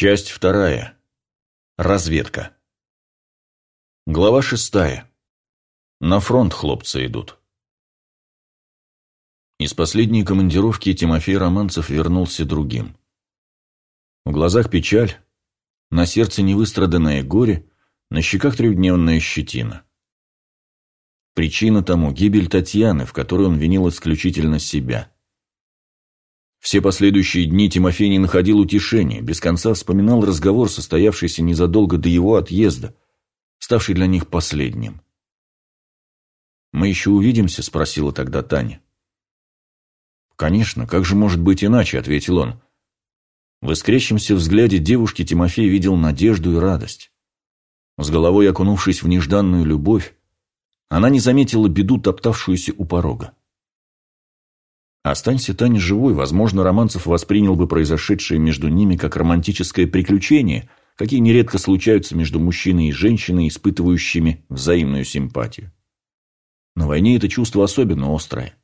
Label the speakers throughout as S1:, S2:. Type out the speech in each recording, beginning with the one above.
S1: Часть вторая. Разведка. Глава шестая. На фронт хлопцы идут. Из последней командировки Тимофей Романцев вернулся другим. В глазах печаль, на сердце невыстраданное горе, на щеках трехдневная щетина. Причина тому – гибель Татьяны, в которой он винил исключительно себя – все последующие дни Тимофей не находил утешения, без конца вспоминал разговор, состоявшийся незадолго до его отъезда, ставший для них последним. «Мы еще увидимся?» – спросила тогда Таня. «Конечно, как же может быть иначе?» – ответил он. В искрящемся взгляде девушки Тимофей видел надежду и радость. С головой окунувшись в нежданную любовь, она не заметила беду, топтавшуюся у порога. Останься Таня живой, возможно, Романцев воспринял бы произошедшее между ними как романтическое приключение, какие нередко случаются между мужчиной и женщиной, испытывающими взаимную симпатию. На войне это чувство особенно острое.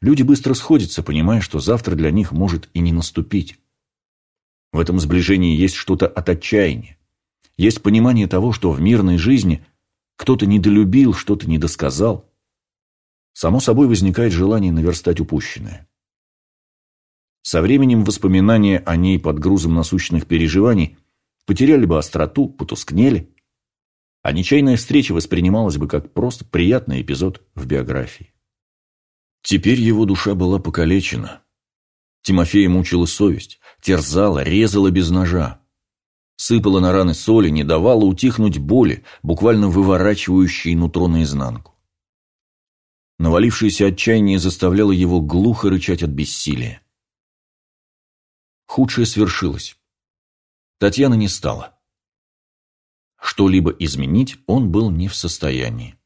S1: Люди быстро сходятся, понимая, что завтра для них может и не наступить. В этом сближении есть что-то от отчаяния. Есть понимание того, что в мирной жизни кто-то недолюбил, что-то недосказал, само собой возникает желание наверстать упущенное. Со временем воспоминания о ней под грузом насущных переживаний потеряли бы остроту, потускнели, а нечаянная встреча воспринималась бы как просто приятный эпизод в биографии. Теперь его душа была покалечена. Тимофея мучила совесть, терзала, резала без ножа. Сыпала на раны соли, не давала утихнуть боли, буквально выворачивающей нутро наизнанку. Навалившееся отчаяние заставляло его глухо рычать от бессилия. Худшее свершилось. Татьяна не стала. Что-либо изменить он был не в состоянии.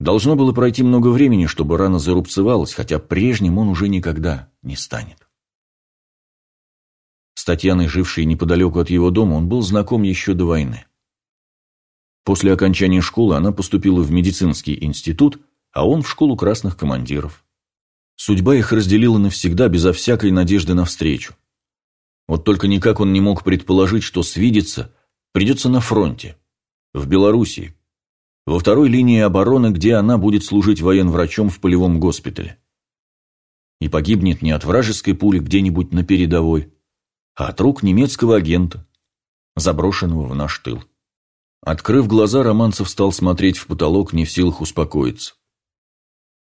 S1: Должно было пройти много времени, чтобы рана зарубцевалась, хотя прежним он уже никогда не станет. С Татьяной, жившей неподалеку от его дома, он был знаком еще до войны. После окончания школы она поступила в медицинский институт – а он в школу красных командиров. Судьба их разделила навсегда, безо всякой надежды на встречу. Вот только никак он не мог предположить, что свидеться придется на фронте, в Белоруссии, во второй линии обороны, где она будет служить военврачом в полевом госпитале. И погибнет не от вражеской пули где-нибудь на передовой, а от рук немецкого агента, заброшенного в наш тыл. Открыв глаза, Романцев стал смотреть в потолок, не в силах успокоиться.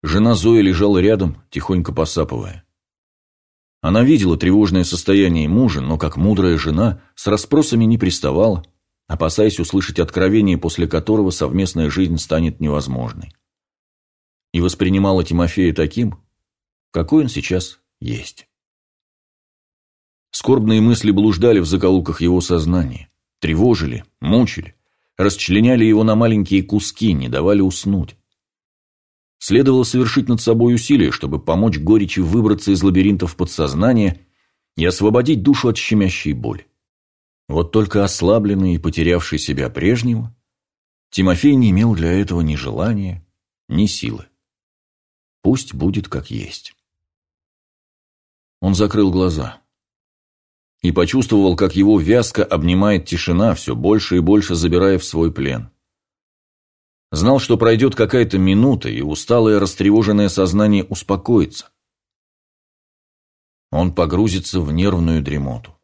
S1: Жена Зоя лежала рядом, тихонько посапывая. Она видела тревожное состояние мужа, но, как мудрая жена, с расспросами не приставала, опасаясь услышать откровение, после которого совместная жизнь станет невозможной. И воспринимала Тимофея таким, какой он сейчас есть. Скорбные мысли блуждали в закоулках его сознания, тревожили, мучили, расчленяли его на маленькие куски, не давали уснуть. Следовало совершить над собой усилие, чтобы помочь горечи выбраться из лабиринтов подсознания и освободить душу от щемящей боли. Вот только ослабленный и потерявший себя прежнего, Тимофей не имел для этого ни желания, ни силы. Пусть будет как есть. Он закрыл глаза и почувствовал, как его вязко обнимает тишина, все больше и больше забирая в свой плен. Знал, что пройдет какая-то минута, и усталое растревоженное сознание успокоится. Он погрузится в нервную дремоту.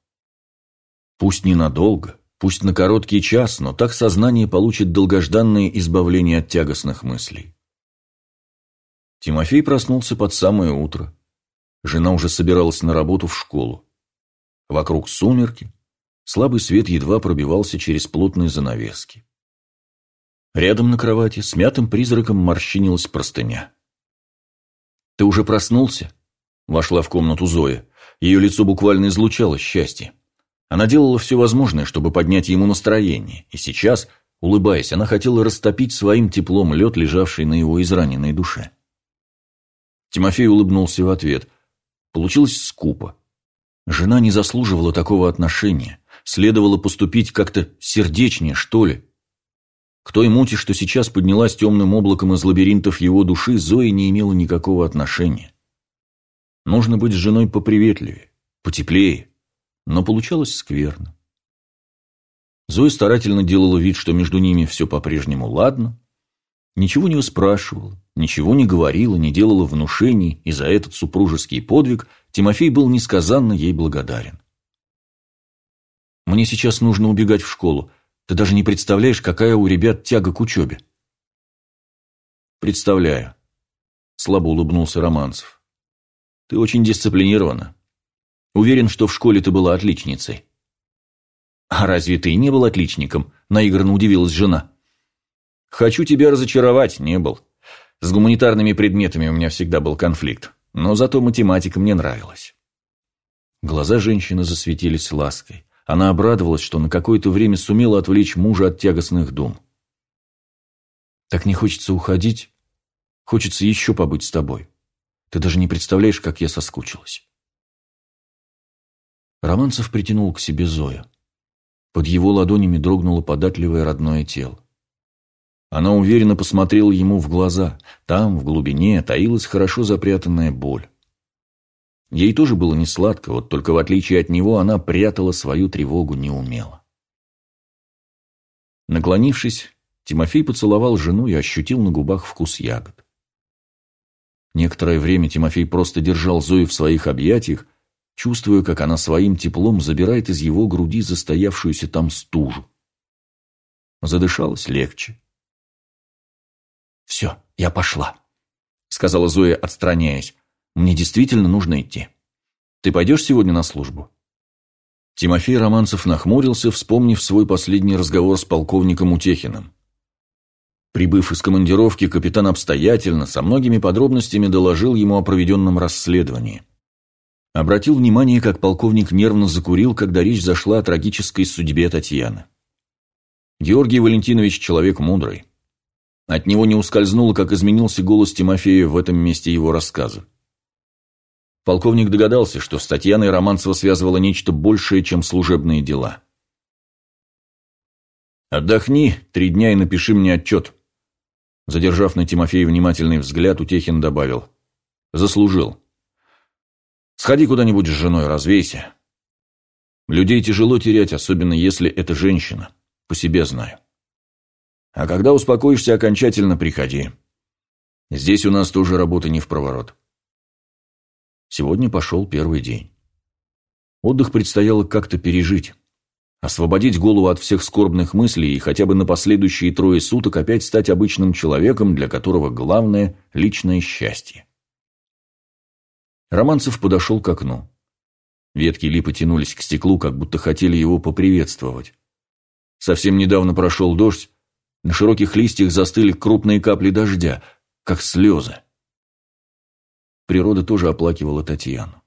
S1: Пусть ненадолго, пусть на короткий час, но так сознание получит долгожданное избавление от тягостных мыслей. Тимофей проснулся под самое утро. Жена уже собиралась на работу в школу. Вокруг сумерки, слабый свет едва пробивался через плотные занавески. Рядом на кровати с мятым призраком морщинилась простыня. «Ты уже проснулся?» Вошла в комнату Зоя. Ее лицо буквально излучало счастье. Она делала все возможное, чтобы поднять ему настроение, и сейчас, улыбаясь, она хотела растопить своим теплом лед, лежавший на его израненной душе. Тимофей улыбнулся в ответ. Получилось скупо. Жена не заслуживала такого отношения. Следовало поступить как-то сердечнее, что ли, к той мути, что сейчас поднялась темным облаком из лабиринтов его души, Зоя не имела никакого отношения. Нужно быть с женой поприветливее, потеплее, но получалось скверно. Зоя старательно делала вид, что между ними все по-прежнему ладно, ничего не спрашивала, ничего не говорила, не делала внушений, и за этот супружеский подвиг Тимофей был несказанно ей благодарен. «Мне сейчас нужно убегать в школу. Ты даже не представляешь, какая у ребят тяга к учебе». «Представляю», — слабо улыбнулся Романцев. «Ты очень дисциплинирована. Уверен, что в школе ты была отличницей». «А разве ты не был отличником?» – наигранно удивилась жена. «Хочу тебя разочаровать, не был. С гуманитарными предметами у меня всегда был конфликт, но зато математика мне нравилась». Глаза женщины засветились лаской. Она обрадовалась, что на какое-то время сумела отвлечь мужа от тягостных дум. «Так не хочется уходить. Хочется еще побыть с тобой. Ты даже не представляешь, как я соскучилась». Романцев притянул к себе Зоя. Под его ладонями дрогнуло податливое родное тело. Она уверенно посмотрела ему в глаза. Там, в глубине, таилась хорошо запрятанная боль. Ей тоже было не сладко, вот только в отличие от него она прятала свою тревогу неумело. Наклонившись, Тимофей поцеловал жену и ощутил на губах вкус ягод. Некоторое время Тимофей просто держал Зою в своих объятиях, чувствуя, как она своим теплом забирает из его груди застоявшуюся там стужу. Задышалось легче. «Все, я пошла», — сказала Зоя, отстраняясь. «Мне действительно нужно идти. Ты пойдешь сегодня на службу?» Тимофей Романцев нахмурился, вспомнив свой последний разговор с полковником Утехиным. Прибыв из командировки, капитан обстоятельно, со многими подробностями доложил ему о проведенном расследовании. Обратил внимание, как полковник нервно закурил, когда речь зашла о трагической судьбе Татьяны. Георгий Валентинович человек мудрый. От него не ускользнуло, как изменился голос Тимофея в этом месте его рассказа. Полковник догадался, что с Татьяной Романцева связывало нечто большее, чем служебные дела. «Отдохни три дня и напиши мне отчет». Задержав на Тимофея внимательный взгляд, Утехин добавил. «Заслужил». Сходи куда-нибудь с женой, развейся. Людей тяжело терять, особенно если это женщина. По себе знаю. А когда успокоишься окончательно, приходи. Здесь у нас тоже работа не в проворот. Сегодня пошел первый день. Отдых предстояло как-то пережить. Освободить голову от всех скорбных мыслей и хотя бы на последующие трое суток опять стать обычным человеком, для которого главное – личное счастье. Романцев подошел к окну. Ветки липы тянулись к стеклу, как будто хотели его поприветствовать. Совсем недавно прошел дождь, на широких листьях застыли крупные капли дождя, как слезы. Природа тоже оплакивала Татьяну.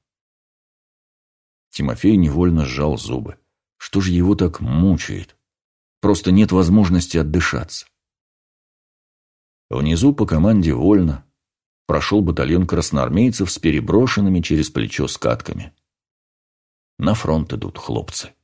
S1: Тимофей невольно сжал зубы. Что же его так мучает? Просто нет возможности отдышаться. Внизу по команде вольно, прошел батальон красноармейцев с переброшенными через плечо скатками. На фронт идут хлопцы.